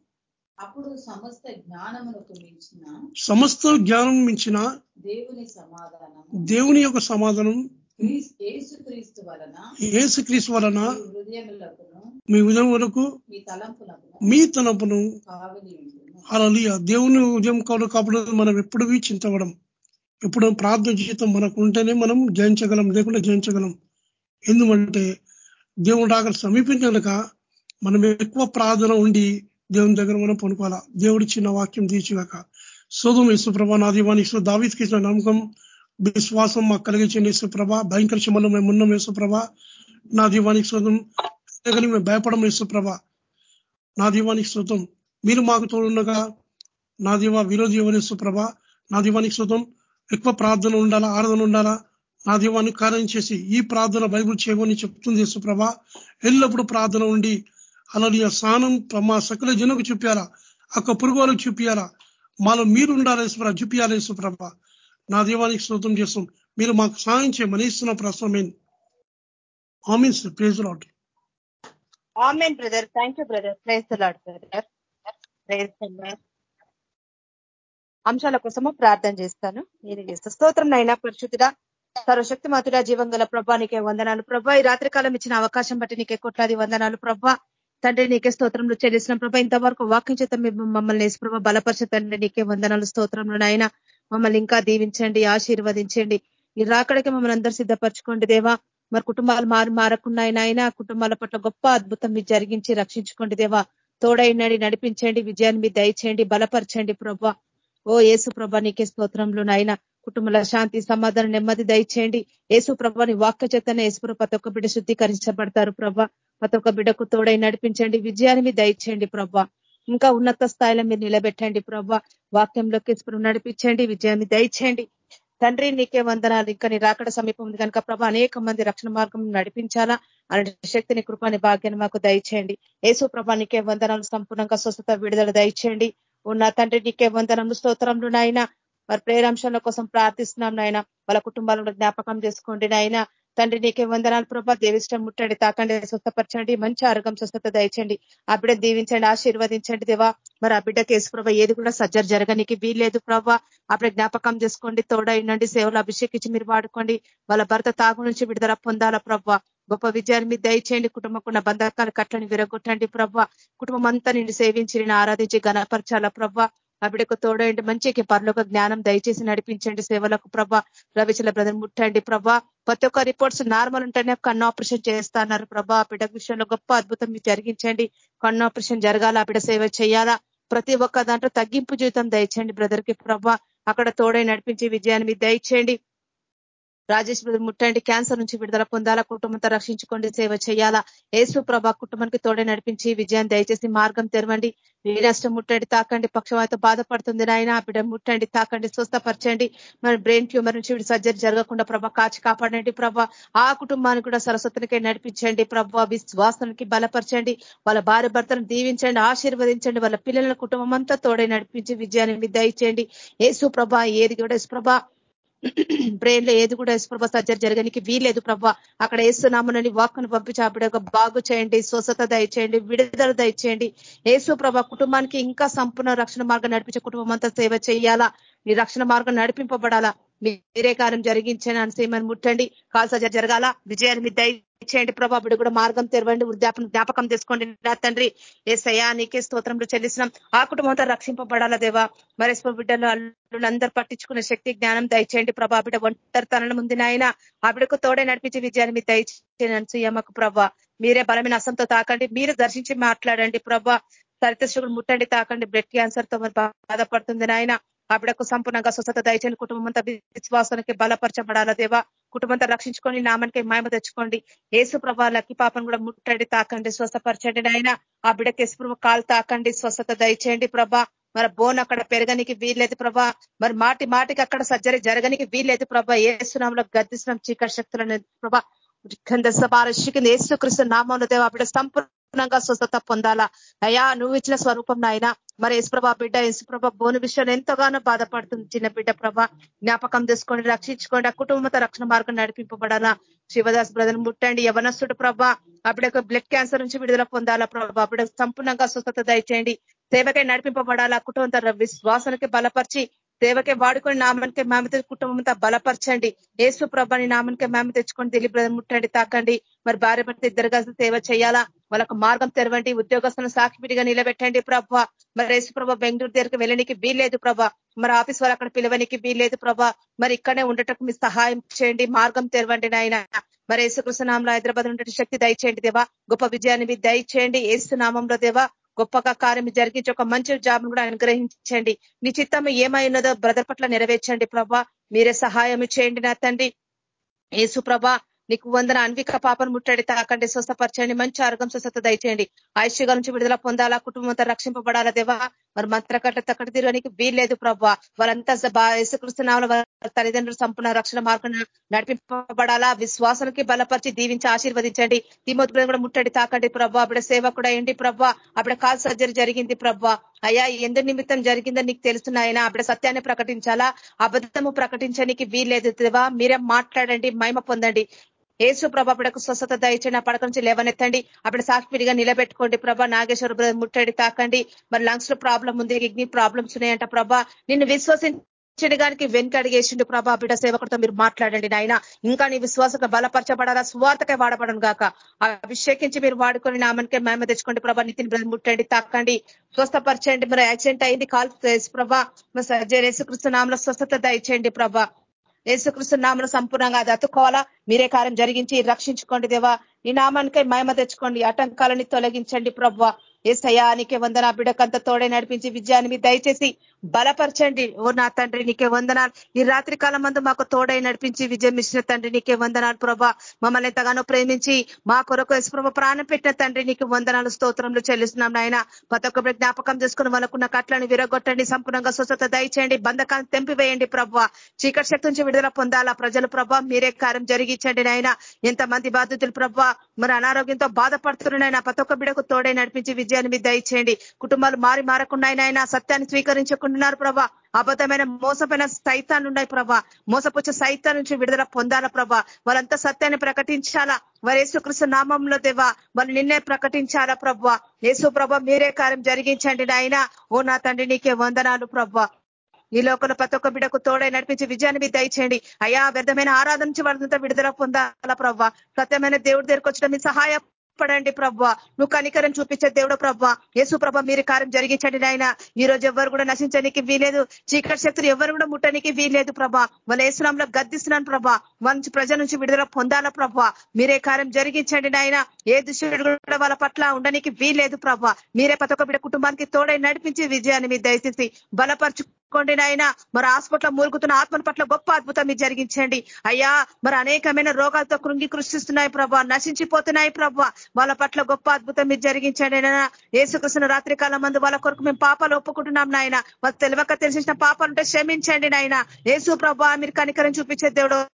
అప్పుడు సమస్త జ్ఞానమునకు మించిన
సమస్త జ్ఞానం మించిన
దేవుని సమాధానము.
దేవుని యొక్క సమాధానం
క్రీస్- యేసుక్రీస్తు వలన
ఏసుక్రీస్తు వలన
మీ
ఉదయం వరకు
మీ ఉండును.
అలా దేవుని ఉదయం కావడం కాబట్టి మనం ఎప్పుడు చింతవడం ఎప్పుడు ప్రార్థన జీవితం మనకు ఉంటేనే మనం జయించగలం లేకుండా జయించగలం. ఎందుకంటే దేవుడు రాక సమీపించక మనం ఎక్కువ ప్రార్థన ఉండి దేవుని దగ్గర మనం పనుకోవాలా? దేవుడి చిన్న వాక్యం తీర్చిగాక. సోదం యేసుప్రభ నా ఇసు దావికి ఇచ్చిన నమ్మకం విశ్వాసం మాకు కలిగించిన యేసుప్రభ. భయంకర శ్రమలో మేము ఉన్నాం యేసుప్రభ. నా దీవానికి శోధం మేము భయపడం యేసుప్రభ. నా దీవానికి శోతం మీరు మాకు తోడుండగా నా దీవా విరోధి ఎవరు యేసుప్రభ? నా దీవానికి శోతం ఎక్కువ ప్రార్థన ఉండాలా ఆరాధన ఉండాలా? నా దీవాన్ని కార్యం చేసి ఈ ప్రార్థన బైబుల్ చేయమని చెప్తుంది సుప్రభ ఎల్లప్పుడూ ప్రార్థన ఉండి అలాని స్నానం మా సకల జనకు చూపించాలా అక్క పురుగు చూపించాలా మాలో మీరు ఉండాలి యేసుప్రభ? చూపించాలి సుప్రభ నా దీవానికి శ్రోతం చేస్తాం. మీరు మాకు సాయం చేయమని ఇస్తున్న ప్రశ్న ఆమీన్స్ praise lord
amen brother thank you brother praise lord brother praise అంశాల కోసము ప్రార్థన చేస్తాను. నేను చేస్తాను స్తోత్రం నైనా పరిశుద్ధుడా సర్వశక్తి మాతుడా జీవం గల ప్రభా నీకే వందనాలు ప్రభా. ఈ రాత్రికాలం ఇచ్చిన అవకాశం బట్టి నీకే కొట్లాది వందనాలు ప్రభా. తండ్రి నీకే స్తోత్రంలో చెల్లిసిన ప్రభా. ఇంతవరకు వాక్యం చేత మమ్మల్ని వేసి ప్రభా బలపరిచే తండ్రి నీకే వందనాలు స్తోత్రంలో నాయన. మమ్మల్ని ఇంకా దీవించండి ఆశీర్వదించండి. ఈ రాకడికి మమ్మల్ని అందరూ సిద్ధపరచుకోండి దేవా. మరి కుటుంబాలు మారు మారకున్నాయి నాయన. కుటుంబాల పట్ల గొప్ప అద్భుతం మీరు జరిగించి రక్షించుకోండి దేవా. తోడైనాడి నడిపించండి. విజయాన్ని మీరు దయచేయండి బలపరచండి ప్రభా. ఓ యేసు ప్రభ నీకే స్తోత్రంలో నాయన. కుటుంబంలో శాంతి సమాధానం నెమ్మది దయచేయండి. యేసు ప్రభాని వాక్య చేతనే యేసు ప్రతి ఒక్క బిడ్డ శుద్ధీకరించబడతారు ప్రభ. ప్రతి ఒక్క బిడ్డకు తోడై నడిపించండి. విజయాన్ని మీరు దయచేయండి ప్రభ. ఇంకా ఉన్నత స్థాయిలో మీరు నిలబెట్టండి ప్రభ. వాక్యంలోకి యేసు నడిపించండి విజయాన్ని దయచేయండి. తండ్రి నీకే వందనాలు. ఇంకా నీ రాకడ సమీపం ఉంది కనుక ప్రభ అనేక మంది రక్షణ మార్గం నడిపించాలా? అనే శక్తిని కృపాని భాగ్యాన్ని మాకు దయచేయండి. యేసు ప్రభా నీకే వందనాలు. సంపూర్ణంగా స్వస్థత విడుదల దయచేయండి. ఉన్న తండ్రి నీకే వందనములు స్తోత్రములు నాయన. మరి ప్రేరాంశాల కోసం ప్రార్థిస్తున్నాం నాయన. వాళ్ళ కుటుంబాలను జ్ఞాపకం చేసుకోండి నాయన. తండ్రి నీకే వందనాలు ప్రభా. దేవిష్టం ముట్టండి తాకండి స్వస్థపరచండి. మంచి ఆరోగ్యం స్వస్థత దయచండి ఆ బిడ్డ దీవించండి ఆశీర్వదించండి దేవా. మరి ఆ బిడ్డ కేసు ప్రభా ఏది కూడా సజ్జర్ జరగనికి వీల్లేదు ప్రభా. అప్పుడే జ్ఞాపకం చేసుకోండి తోడైనండి సేవలు అభిషేకించి మీరు వాడుకోండి. వాళ్ళ భర్త తాగు నుంచి విడుదల పొందాలా ప్రభా. గొప్ప విజయాన్ని మీరు దయచేయండి. కుటుంబకున్న బంధకాలు కట్టని విరగొట్టండి ప్రభా. కుటుంబం అంతా నిన్ను సేవించి ఆరాధించి గణపరచాల ప్రభావ ఆ బిడ్డకు తోడండి మంచికి పర్లోక జ్ఞానం దయచేసి నడిపించండి సేవలకు ప్రభా. రవిచల బ్రదర్ ముట్టండి ప్రభా. ప్రతి ఒక్క రిపోర్ట్స్ నార్మల్ ఉంటేనే కన్ను ఆపరేషన్ చేస్తున్నారు ప్రభా. బిడ్డ విషయంలో గొప్ప అద్భుతం మీరు జరిగించండి. కన్ను ఆపరేషన్ జరగాల బిడ సేవ చేయాలా? ప్రతి ఒక్క దాంట్లో తగ్గింపు జీవితం దయచేయండి బ్రదర్కి ప్రభా. అక్కడ తోడై నడిపించి విజయాన్ని మీరు దయచేయండి. రాజేష్ ముట్టండి. క్యాన్సర్ నుంచి విడుదల పొందాలా? కుటుంబంతో రక్షించుకోండి. సేవ చేయాలా? ఏసు ప్రభా కుటుంబానికి తోడే నడిపించి విజయాన్ని దయచేసి మార్గం తెరవండి. నష్టం ముట్టండి. తాకండి. పక్షవాత బాధపడుతుంది నాయన. బిడ్డ ముట్టండి. తాకండి. స్వస్థపరచండి. మన బ్రెయిన్ ట్యూమర్ నుంచి సర్జరీ జరగకుండా ప్రభా కాచి కాపాడండి ప్రభా. ఆ కుటుంబాన్ని కూడా సరస్వతునికే నడిపించండి ప్రభా. విశ్వాసానికి బలపరచండి. వాళ్ళ భార్య భర్తను దీవించండి. ఆశీర్వదించండి. వాళ్ళ పిల్లల కుటుంబం అంతా తోడే నడిపించి విజయాన్ని దయచేయండి ఏసు ప్రభా ఏది కూడా ప్రభా బ్రెయిన్లో ఏది కూడా ప్రభా సర్జరీ జరగడానికి వీలేదు ప్రభా. అక్కడ ఏసునామనని వాక్కును పంపించి ఆ బాగు చేయండి స్వస్థత దయచేయండి విడుదల దయచేయండి. ఏసు ప్రభా కుటుంబానికి ఇంకా సంపూర్ణ రక్షణ మార్గం నడిపించే కుటుంబం అంతా సేవ చేయాలా? నీ రక్షణ మార్గం నడిపింపబడాలా? మీరే కార్యం జరిగించని అని ముట్టండి. కాల్ జరగాల. విజయాన్ని మీ దయచేయండి ప్రభా. బిడ్డ కూడా మార్గం తెరవండి. వృద్ధాపన జ్ఞాపకం చేసుకోండి. నా తండ్రి ఏ సయానికే స్తోత్రంలో చెల్లిస్తున్నాం. ఆ కుటుంబం అంతా రక్షింపబడాలా దేవా. మరేశ్వ బిడ్డలు అల్లులందరూ అందరు పట్టించుకునే శక్తి జ్ఞానం దయచేయండి ప్రభా. బిడ్డ ఒంటరితనం ఉంది నాయన ఆ బిడ్డకు తోడే నడిపించి విజయాన్ని మీ దయచేయండి సుయమ్మకు ప్రభా. మీరే బలమైన అసంతో తాకండి. మీరు దర్శించి మాట్లాడండి ప్రభా. సరితశ్రుడు ముట్టండి తాకండి. బ్లడ్ క్యాన్సర్తో మరి బాధపడుతుంది నాయన. ఆ బిడకు సంపూర్ణంగా స్వస్థత దయచేయండి కుటుంబం అంతా విశ్వాసానికి బలపరచబడాల దేవా? కుటుంబంతో రక్షించుకొని నామనికి మాయమ తెచ్చుకోండి. ఏసు ప్రభాలకి పాపను కూడా ముట్టండి తాకండి స్వస్థపరచండి నాయన. ఆ బిడకి ఎసుప్రభ కాలు తాకండి స్వస్థత దయచేయండి ప్రభా. మరి బోన్ అక్కడ పెరగనికి వీల్లేదు ప్రభా. మరి మాటి మాటికి అక్కడ సర్జరీ జరగనికి వీల్లేదు ప్రభా. ఏసునాంలో గద్దిస్తున్నాం చీకటి శక్తులను ప్రభా. గంధ సభారషికి ఏసుకృష్ణ నామంలో దేవా బిడ సంపూర్ణ సంపూర్ణంగా స్వస్థత పొందాలా? అయ్యా నువ్వు ఇచ్చిన స్వరూపం నాయన. మరి యేసుప్రభ బిడ్డ యేసుప్రభ బోను విషయాన్ని ఎంతగానో బాధపడుతుంది చిన్న బిడ్డ ప్రభ. జ్ఞాపకం చేసుకోండి రక్షించుకోండి ఆ కుటుంబంతో రక్షణ మార్గం నడిపింపబడాలా? శివదాస్ బ్రదర్ ముట్టండి యవనస్తుడు ప్రభ. అప్పుడే బ్లడ్ క్యాన్సర్ నుంచి విడుదల పొందాలా ప్రభ? అప్పుడే సంపూర్ణంగా స్వస్థత దయచేయండి. సేవకై నడిపింపబడాలా? కుటుంబంతో విశ్వాసానికి బలపరిచి సేవకే వాడుకొని నామనికే మేమ కుటుంబం అంతా బలపరచండి. ఏసు ప్రభాని నామనికే మేమ తెచ్చుకొని దిలీప్ ముట్టండి తాకండి. మరి భార్య భర్త ఇద్దరు కలిసి సేవ చేయాలా? వాళ్ళకు మార్గం తెరవండి ఉద్యోగస్తులను సాక్షిపిడిగా నిలబెట్టండి ప్రభ. మరి యేసు ప్రభ బెంగళూరు దగ్గరికి వెళ్ళనికి వీల్లేదు ప్రభ. మరి ఆఫీస్ వాళ్ళు అక్కడ పిలవనికి వీల్లేదు ప్రభ. మరి ఇక్కడనే ఉండటం మీ సహాయం చేయండి మార్గం తెరవండి నాయన. మరి యేసుకృష్ణనామంలో హైదరాబాద్ ఉండే శక్తి దయచేయండి దేవా. గొప్ప విజయాన్ని మీరు దయచేయండి. ఏసునామంలో దేవా. గొప్పగా కార్యం జరిగించి ఒక మంచి జాబ్ కూడా అనుగ్రహించండి. నీ చిత్తం ఏమైనదో బ్రదర్ పట్ల నెరవేర్చండి ప్రభా. మీరే సహాయం చేయండి నా తండ్రి. ఏసు ప్రభా నీకు వందన అన్విక పాపను ముట్టడి తాకండి స్వస్థపరచండి మంచి ఆరోగ్యం స్వస్థత దయచేయండి. ఆయుష్గా నుంచి విడుదల పొందాలా కుటుంబంతో రక్షింపబడాలా దేవా. మరి మంత్రకట్ట తక్కడ తిరగనికి వీల్లేదు ప్రభావ వాళ్ళంతా యేసుకృష్ణనామల తల్లిదండ్రులు సంపూర్ణ రక్షణ మార్గం నడిపింపబడాలా? విశ్వాసానికి బలపరిచి దీవించి ఆశీర్వదించండి. తిమోతి కూడా ముట్టడి తాకండి ప్రభా. అప్పుడ సేవ కూడా ఏంటి ప్రభా. అప్పుడ కాల్ సర్జరీ జరిగింది ప్రభా. అయ్యా ఎందు నిమిత్తం జరిగిందని నీకు తెలుస్తున్నాయన అప్పుడ సత్యాన్ని ప్రకటించాలా? అబద్ధము ప్రకటించడానికి వీల్లేదు దేవా. మీరే మాట్లాడండి మహిమ పొందండి. ఏసు ప్రభ అప్పుడకు స్వస్థత దయచండి ఆ పడక నుంచి లేవనెత్తండి. అప్పుడు సాక్షిడిగా నిలబెట్టుకోండి ప్రభా. నాగేశ్వర ముట్టడి తాకండి. మరి లంగ్స్లో ప్రాబ్లం ఉంది కిడ్నీ ప్రాబ్లమ్స్ ఉన్నాయంట ప్రభా. నిన్ను విశ్వసించడానికి వెనుకడిగేసిండు ప్రభా. బిడ్డ సేవకుడితో మీరు మాట్లాడండి నాయన. ఇంకా నీ విశ్వాసంగా బలపరచబడాలా? స్వార్థకే వాడబడను గాక. అభిషేకించి మీరు వాడుకొని నామనికే మేమ తెచ్చుకోండి ప్రభా. నితిన్ బ్రదర్ ముట్టండి తాకండి. స్వస్థపరచండి. మరి యాక్సిడెంట్ అయింది. కాల్ ప్రభా. యేసుకృష్ణ నామలో స్వస్థత దయచేయండి ప్రభా. యేసుకృష్ణ నామను సంపూర్ణంగా అది అతుక్కోవాలా? మీరే కార్యం జరిగించి రక్షించుకోండి దేవా. నీ నామానికై మహిమ తెచ్చుకోండి. ఆటంకాలని తొలగించండి ప్రభావ. ఏ సయానికే వందన బిడకంత తోడే నడిపించి విజయాన్ని మీ దయచేసి బలపరచండి. ఓ నా తండ్రి నీకే వందనాలు. ఈ రాత్రి కాలం మందు మాకు తోడై నడిపించి విజయం ఇచ్చిన తండ్రి నీకే వందనాలు ప్రభా. మమ్మల్ని ఎంతగానో ప్రేమించి మా కొరకు యశ్వ్రభ ప్రాణం పెట్టిన తండ్రి నీకు వందనాలు స్తోత్రంలో చెల్లిస్తున్నాం నాయన. ప్రతి జ్ఞాపకం చేసుకుని మనకున్న కట్లను విరగొట్టండి సంపూర్ణంగా స్వచ్ఛత దయచేయండి బంధకాలను తెంపివేయండి ప్రభావ చీకటి శక్తి నుంచి విడుదల పొందాలా ప్రజలు ప్రభా. మీరే కార్యం జరిగించండి నాయన. ఎంతమంది బాధితులు ప్రభా. మరి అనారోగ్యంతో బాధపడుతున్నాయి ప్రతి ఒక్క బిడకు తోడై నడిపించి విజయాన్ని మీరు దయచేయండి కుటుంబాలు మారి మారకుండా ఆయన సత్యాన్ని స్వీకరించకుంటున్నారు ప్రభా. అబద్ధమైన మోసపోయిన సైతాన్ని ఉన్నాయి ప్రభా. మోసపుచ్చే సైతాన్ నుంచి విడుదల పొందాలా ప్రభా. వాళ్ళంతా సత్యాన్ని ప్రకటించాలా? వారు యేసుకృష్ణ నామంలో దేవా వాళ్ళు నిన్నే ప్రకటించాలా ప్రభా? యేసు ప్రభ మీరే కార్యం జరిగించండి నాయన. ఓ నా తండ్రి నీకే వందనాలు ప్రభా. ఈ లోకంలో ప్రతి ఒక్క బిడకు తోడై నడిపించి విజయాన్ని మీరు దయచేయండి అయా వ్యర్థమైన ఆరాధన నుంచి వాళ్ళంతా విడుదల పొందాలా ప్రవ్వ సత్యమైన దేవుడి దగ్గరకు వచ్చిన మీ సహాయ పడండి ప్రవ్వా నువ్వు కనికరం చూపించే దేవుడు ప్రవ్వా యేసు ప్రభ మీరు కార్యం జరిగించండి నాయన. ఈ రోజు ఎవరు కూడా నశించడానికి వీలేదు చీకటి శక్తులు ఎవరు కూడా ముట్టడానికి వీలేదు ప్రభా. వాళ్ళ యేసునాంలో గద్దిస్తున్నాను ప్రభా. మంచి ప్రజల నుంచి విడుదల పొందాల ప్రభా. మీరే కార్యం జరిగించండి నాయన. ఏ దుష్టుడు కూడా వాళ్ళ పట్ల ఉండడానికి వీలేదు ప్రభా. మీరే ప్రతి ఒక్క బిడ్డ కుటుంబానికి తోడై నడిపించి విజయాన్ని మీరు దయచేసి బలపరచు కొండి నాయన. మరి హాస్పిటల్ మూలుగుతున్న ఆత్మల పట్ల గొప్ప అద్భుతం మీరు జరిగించండి. అయ్యా మరి అనేకమైన రోగాలతో కృంగి కృషిస్తున్నాయి ప్రభా. నశించిపోతున్నాయి ప్రభా. వాళ్ళ పట్ల గొప్ప అద్భుతం మీరు జరిగించండి ఏసుకృష్ణ రాత్రి కాలం మందు వాళ్ళ కొరకు మేము పాపాలు ఒప్పుకుంటున్నాం నాయన. వాళ్ళు తెలియక తెలిసిన పాపాలు ఉంటే క్షమించండి నాయన. ఏసు ప్రభా మీరు కనికరం చూపించే దేవుడు.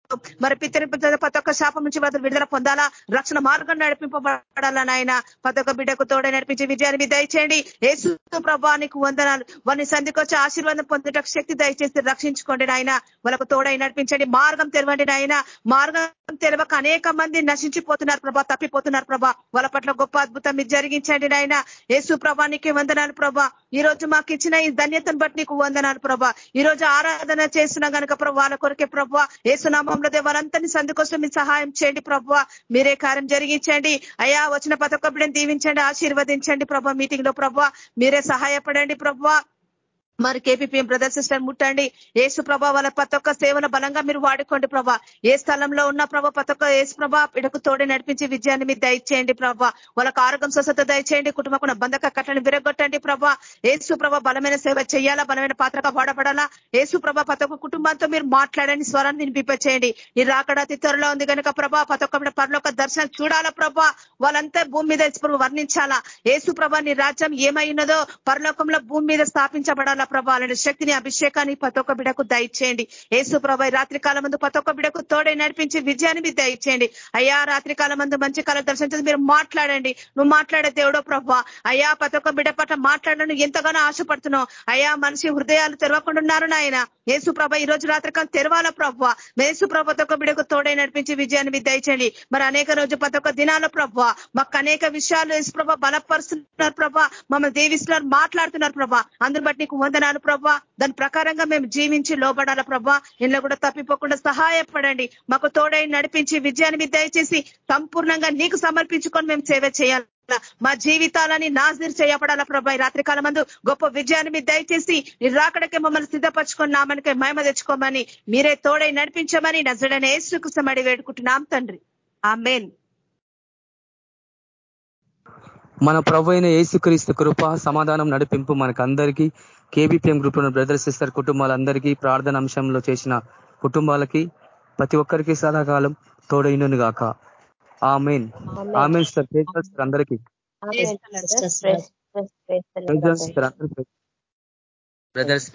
మరి పితని ప్రతి ఒక్క శాపం నుంచి వాళ్ళు విడుదల పొందాలా? రక్షణ మార్గం నడిపింపబడాలా నాయన? ప్రతి ఒక్క బిడ్డకు తోడే నడిపించి విజయాన్ని మీరు దయచేయండి. ఏసు ప్రభా నీకు వందనాలు. వారిని సంధికొచ్చి ఆశీర్వాదం పొందుట శక్తి దయచేసి రక్షించుకోండి నాయన. వాళ్ళకు తోడై నడిపించండి. మార్గం తెరవండి నాయన. మార్గం తెరవక అనేక మంది నశించిపోతున్నారు ప్రభా తప్పిపోతున్నారు ప్రభా. వాళ్ళ పట్ల గొప్ప అద్భుతం మీరు జరిగించండి నాయన. యేసు ప్రభానికి వందనాలు ప్రభా. ఈ రోజు మాకు ఇచ్చిన ఈ ధన్యతను బట్టి నీకు వందనాలు ప్రభా. ఈ రోజు ఆరాధన చేసిన కనుక ప్రభు వాళ్ళ కొరకే ప్రభా ఏసునామంలో వాళ్ళంతని సందుకోసం మీ సహాయం చేయండి ప్రభు. మీరే కార్యం జరిగించండి. అయ్యా వచ్చిన పథకం దీవించండి ఆశీర్వదించండి ప్రభా మీటింగ్లో ప్రభా. మీరే సహాయపడండి ప్రభా. మరి కేపీపీఎం బ్రదర్ సిస్టర్ ముట్టండి. ఏసు ప్రభా వాళ్ళ ప్రతి ఒక్క సేవల బలంగా మీరు వాడుకోండి ప్రభా. ఏ స్థలంలో ఉన్న ప్రభా ప్రతి ఒక్క ఏసు ప్రభా ఇడకు తోడి నడిపించి విజయాన్ని మీరు దయచేయండి ప్రభా. వాళ్ళకు ఆరోగ్యం స్వస్థత దయచేయండి. కుటుంబకున్న బంధక కట్టను విరగొట్టండి ప్రభా. ఏసు ప్రభా బలమైన సేవ చేయాలా? బలమైన పాత్రగా వాడబడాలా? ఏసు ప్రభా ప్రతి ఒక్క కుటుంబంతో మీరు మాట్లాడని స్వరాన్ని వినిపింపచేయండి. ఈ రాకడ అతి త్వరలో ఉంది కనుక ప్రభా ప్రతి ఒక్క పరలోక దర్శనం చూడాలా ప్రభా? వాళ్ళంతా భూమి మీద వర్ణించాలా? ఏసు ప్రభా నీ రాజ్యం ఏమైనదో పరలోకంలో భూమి మీద స్థాపించబడాలా ప్రభా అలాంటి శక్తిని అభిషేకాన్ని పతొక్క బిడకు దయచేయండి. ఏసు ప్రభా రాత్రి కాలం ముందు బిడకు తోడే నడిపించి విజయాన్ని మీరు దయచేయండి. అయ్యా రాత్రి కాలం ముందు మంచి కాలం దర్శించదు మీరు మాట్లాడండి. నువ్వు మాట్లాడే దేవుడో ప్రభా. అయ్యా పతొక్క ఒక్క బిడ పట్ల మాట్లాడను ఎంతగానో ఆశపడుతున్నావు. అయ్యా మనిషి హృదయాలు తెరవకుండా ఉన్నారు నాయన. యేసు ప్రభ ఈ రోజు రాత్రి కాలం తెరవాల ప్రభ? మేసు ప్రభ బిడకు తోడే నడిపించి విజయాన్ని మీరు దయచేయండి. మరి అనేక రోజు పతొక్క ఒక్క దినాల ప్రభ మాకు అనేక విషయాలు యేసు ప్రభ బలపరుస్తున్నారు ప్రభా. మమ్మల్ని దేవిస్తున్నారు మాట్లాడుతున్నారు ప్రభా. అందరు బట్టి నీకు వందనాలు ప్రభా దాని ప్రకారంగా మేము జీవించి లోబడాల ప్రభా ఇంట్లో కూడా తప్పిపోకుండా సహాయపడండి. మాకు తోడై నడిపించి విజయాన్ని మీ దయచేసి సంపూర్ణంగా నీకు సమర్పించుకొని మేము సేవ చేయాలి. మా జీవితాలని నాజీర్ చేయబడాల ప్రభా రాత్రి కాలం మందు గొప్ప విజయాన్ని మీరు దయచేసి రాకడకే మమ్మల్ని సిద్ధపరచుకొని నామనికే మహిమ తెచ్చుకోమని మీరే తోడై నడిపించమని నజడనే ఏసుకృష్ణమడి వేడుకుంటున్నాం తండ్రి. ఆ మెయిన్
మన ప్రభు అయిన ఏసుక్రీస్తు కృప సమాధానం నడిపింపు మనకందరికీ కేబీపీఎం గ్రూప్లో బ్రదర్ సిస్టర్ కుటుంబాలందరికీ ప్రార్థన అంశంలో చేసిన కుటుంబాలకి ప్రతి ఒక్కరికి సదాకాలం తోడైనను గాక. ఆ మెయిన్ ఆ మెయిన్ సార్ అందరికీ. బ్రదర్స్